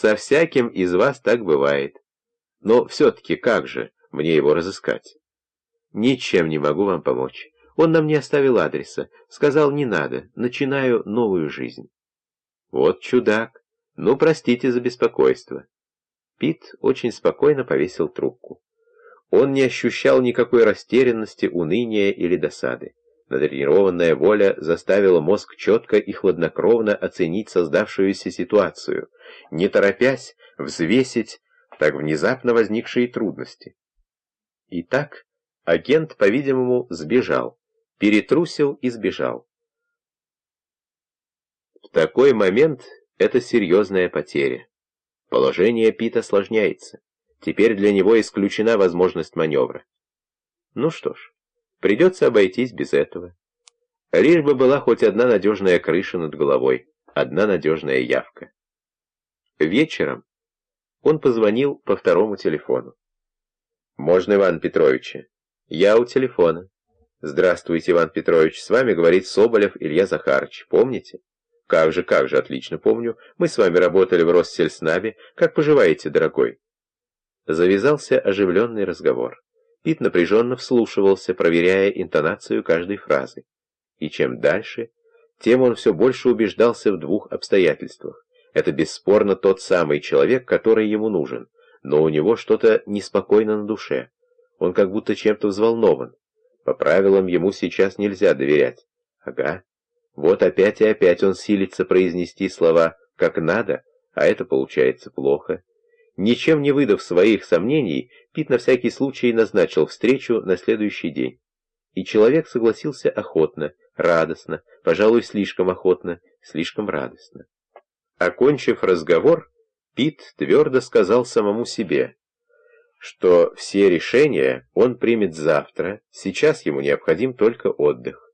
Со всяким из вас так бывает. Но все-таки как же мне его разыскать? Ничем не могу вам помочь. Он нам не оставил адреса. Сказал, не надо, начинаю новую жизнь. Вот чудак. Ну, простите за беспокойство. Пит очень спокойно повесил трубку. Он не ощущал никакой растерянности, уныния или досады. Натренированная воля заставила мозг четко и хладнокровно оценить создавшуюся ситуацию, не торопясь взвесить так внезапно возникшие трудности. Итак, агент, по-видимому, сбежал, перетрусил и сбежал. В такой момент это серьезная потеря. Положение Пита осложняется. Теперь для него исключена возможность маневра. Ну что ж, придется обойтись без этого. Лишь бы была хоть одна надежная крыша над головой, одна надежная явка. Вечером он позвонил по второму телефону. «Можно, Иван Петрович?» «Я у телефона». «Здравствуйте, Иван Петрович, с вами говорит Соболев Илья Захарович, помните?» «Как же, как же, отлично помню. Мы с вами работали в Россельснабе. Как поживаете, дорогой?» Завязался оживленный разговор. Пит напряженно вслушивался, проверяя интонацию каждой фразы. И чем дальше, тем он все больше убеждался в двух обстоятельствах. Это бесспорно тот самый человек, который ему нужен, но у него что-то неспокойно на душе. Он как будто чем-то взволнован. По правилам ему сейчас нельзя доверять. Ага. Вот опять и опять он силится произнести слова «как надо», а это получается плохо. Ничем не выдав своих сомнений, Пит на всякий случай назначил встречу на следующий день. И человек согласился охотно, радостно, пожалуй, слишком охотно, слишком радостно. Окончив разговор, Пит твердо сказал самому себе, что все решения он примет завтра, сейчас ему необходим только отдых.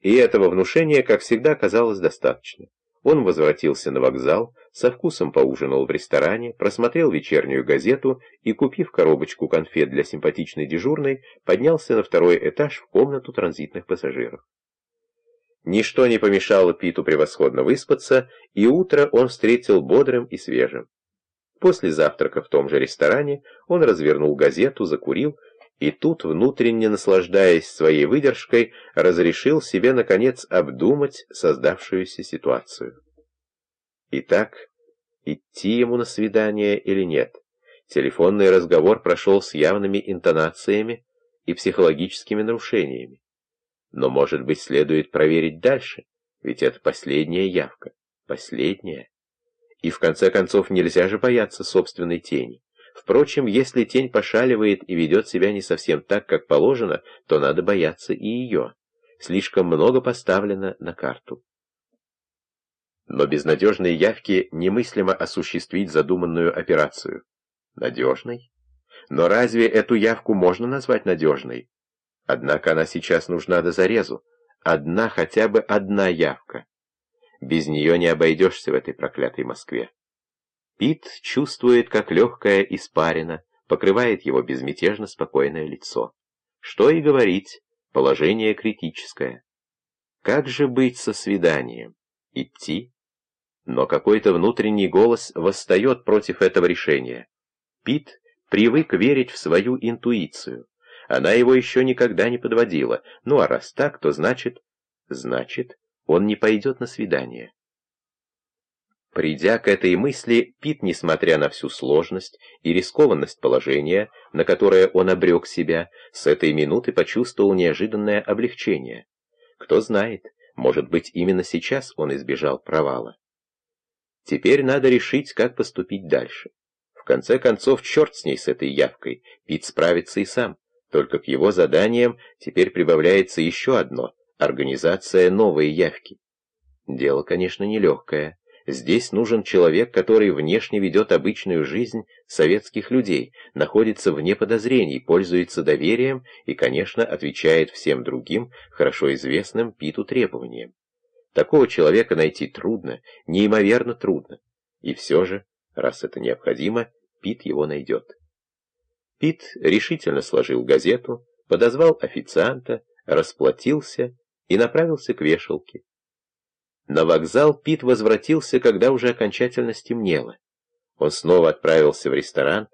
И этого внушения, как всегда, казалось достаточно. Он возвратился на вокзал, со вкусом поужинал в ресторане, просмотрел вечернюю газету и, купив коробочку конфет для симпатичной дежурной, поднялся на второй этаж в комнату транзитных пассажиров. Ничто не помешало Питу превосходно выспаться, и утро он встретил бодрым и свежим. После завтрака в том же ресторане он развернул газету, закурил, и тут, внутренне наслаждаясь своей выдержкой, разрешил себе, наконец, обдумать создавшуюся ситуацию. Итак, идти ему на свидание или нет? Телефонный разговор прошел с явными интонациями и психологическими нарушениями. Но, может быть, следует проверить дальше, ведь это последняя явка, последняя. И в конце концов нельзя же бояться собственной тени. Впрочем, если тень пошаливает и ведет себя не совсем так, как положено, то надо бояться и ее. Слишком много поставлено на карту. Но без надежной явки немыслимо осуществить задуманную операцию. Надежной? Но разве эту явку можно назвать надежной? Однако она сейчас нужна до зарезу. Одна, хотя бы одна явка. Без нее не обойдешься в этой проклятой Москве. Пит чувствует, как легкая испарина покрывает его безмятежно спокойное лицо. Что и говорить, положение критическое. Как же быть со свиданием? Идти? Но какой-то внутренний голос восстает против этого решения. Пит привык верить в свою интуицию. Она его еще никогда не подводила. Ну а раз так, то значит... Значит, он не пойдет на свидание. Придя к этой мысли, Пит, несмотря на всю сложность и рискованность положения, на которое он обрек себя, с этой минуты почувствовал неожиданное облегчение. Кто знает, может быть, именно сейчас он избежал провала. Теперь надо решить, как поступить дальше. В конце концов, черт с ней, с этой явкой, Пит справится и сам. Только к его заданиям теперь прибавляется еще одно — организация новой явки. Дело, конечно, нелегкое. Здесь нужен человек, который внешне ведет обычную жизнь советских людей, находится вне подозрений, пользуется доверием и, конечно, отвечает всем другим, хорошо известным Питу требованиям. Такого человека найти трудно, неимоверно трудно. И все же, раз это необходимо, Пит его найдет. Пит решительно сложил газету, подозвал официанта, расплатился и направился к вешалке. На вокзал Пит возвратился, когда уже окончательно стемнело. Он снова отправился в ресторан,